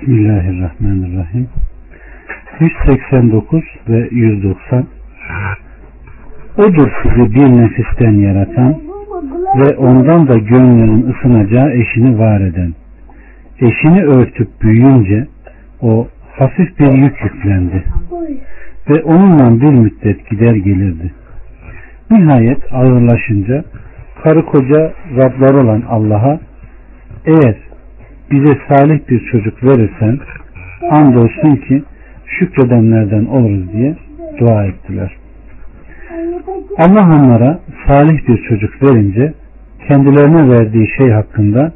Bismillahirrahmanirrahim. 189 ve 190 Odur sizi bir nefisten yaratan ve ondan da gönlünün ısınacağı eşini var eden. Eşini örtüp büyüyünce o hafif bir yük yüklendi ve onunla bir müddet gider gelirdi. Nihayet ağırlaşınca karı koca Rablar olan Allah'a eğer bize salih bir çocuk verirsen andolsun ki şükredenlerden oluruz diye dua ettiler. Allah onlara salih bir çocuk verince kendilerine verdiği şey hakkında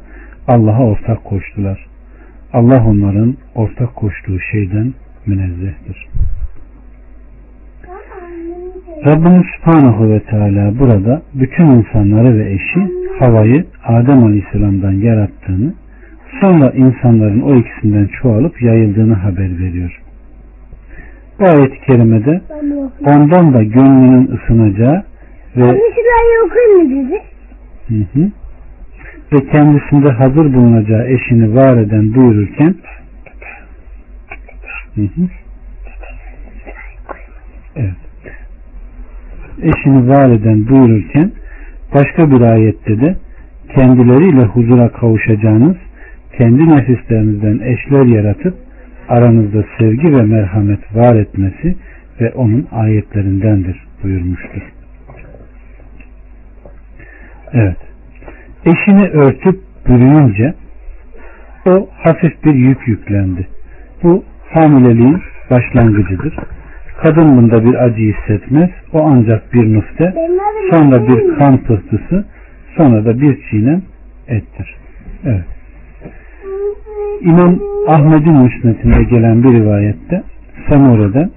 Allah'a ortak koştular. Allah onların ortak koştuğu şeyden münezzehtir. Rabbimiz Subhanahu ve Teala burada bütün insanları ve eşi havayı Adem Aleyhisselam'dan yarattığını sonra insanların o ikisinden çoğalıp yayıldığını haber veriyor. Bu ayet-i kerimede ondan da gönlünün ısınacağı ve hı hı, ve kendisinde hazır bulunacağı eşini var eden buyururken hı hı, evet, eşini var eden buyururken başka bir ayette de kendileriyle huzura kavuşacağınız kendi nefislerinizden eşler yaratıp aranızda sevgi ve merhamet var etmesi ve onun ayetlerindendir buyurmuştur. Evet. Eşini örtüp bürüyünce o hafif bir yük yüklendi. Bu hamileliğin başlangıcıdır. Kadın bunda bir acı hissetmez. O ancak bir nufte, sonra bir kan pıhtısı, sonra da bir çiğnem ettir. Evet. İmam Ahmet'in müsnetinde gelen bir rivayette Samure'den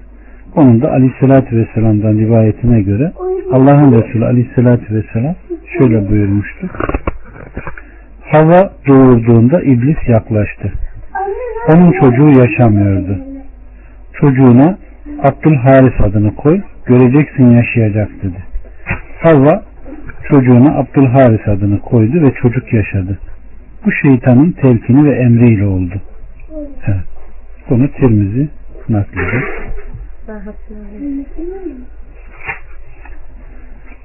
onun da Aleyhisselatü Vesselam'dan rivayetine göre Allah'ın Resulü Aleyhisselatü Vesselam şöyle buyurmuştu. Hava doğurduğunda iblis yaklaştı. Onun çocuğu yaşamıyordu. Çocuğuna Abdülharis adını koy, göreceksin yaşayacak dedi. Havva çocuğuna Abdülharis adını koydu ve çocuk yaşadı. Bu şeytanın telkini ve emriyle oldu. Evet. Bunu Tirmizi naklediyor.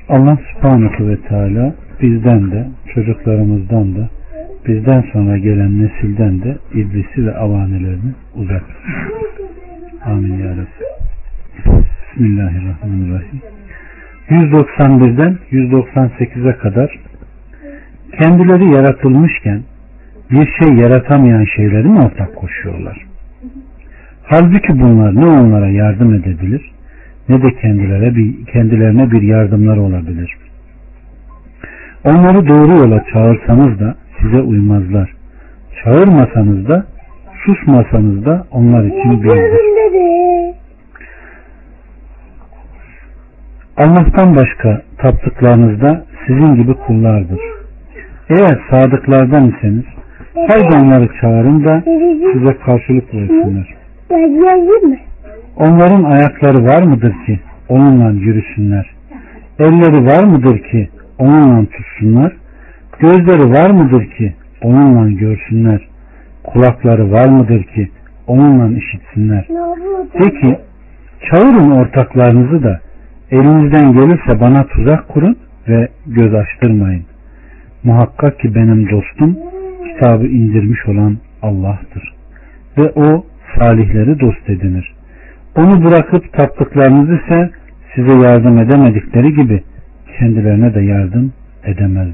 Allah subhanahu ve teala bizden de çocuklarımızdan da bizden sonra gelen nesilden de iblisi ve avanelerini uzak Amin ya Rabbi. Bismillahirrahmanirrahim. 191'den 198'e kadar kendileri yaratılmışken bir şey yaratamayan şeyleri mi ortak koşuyorlar? Halbuki bunlar ne onlara yardım edebilir ne de kendilerine bir, kendilerine bir yardımlar olabilir. Onları doğru yola çağırsanız da size uymazlar. Çağırmasanız da susmasanız da onlar için birdir. Allah'tan başka taptıklarınızda sizin gibi kullardır. Eğer sadıklardan iseniz haydi onları çağırın da size karşılık versinler. Onların ayakları var mıdır ki onunla yürüsünler? Elleri var mıdır ki onunla tutsunlar? Gözleri var mıdır ki onunla görsünler? Kulakları var mıdır ki onunla işitsinler? Peki çağırın ortaklarınızı da elinizden gelirse bana tuzak kurun ve göz açtırmayın. Muhakkak ki benim dostum kitabı indirmiş olan Allah'tır. Ve o salihleri dost edinir. Onu bırakıp taptıklarınız ise size yardım edemedikleri gibi kendilerine de yardım edemezler.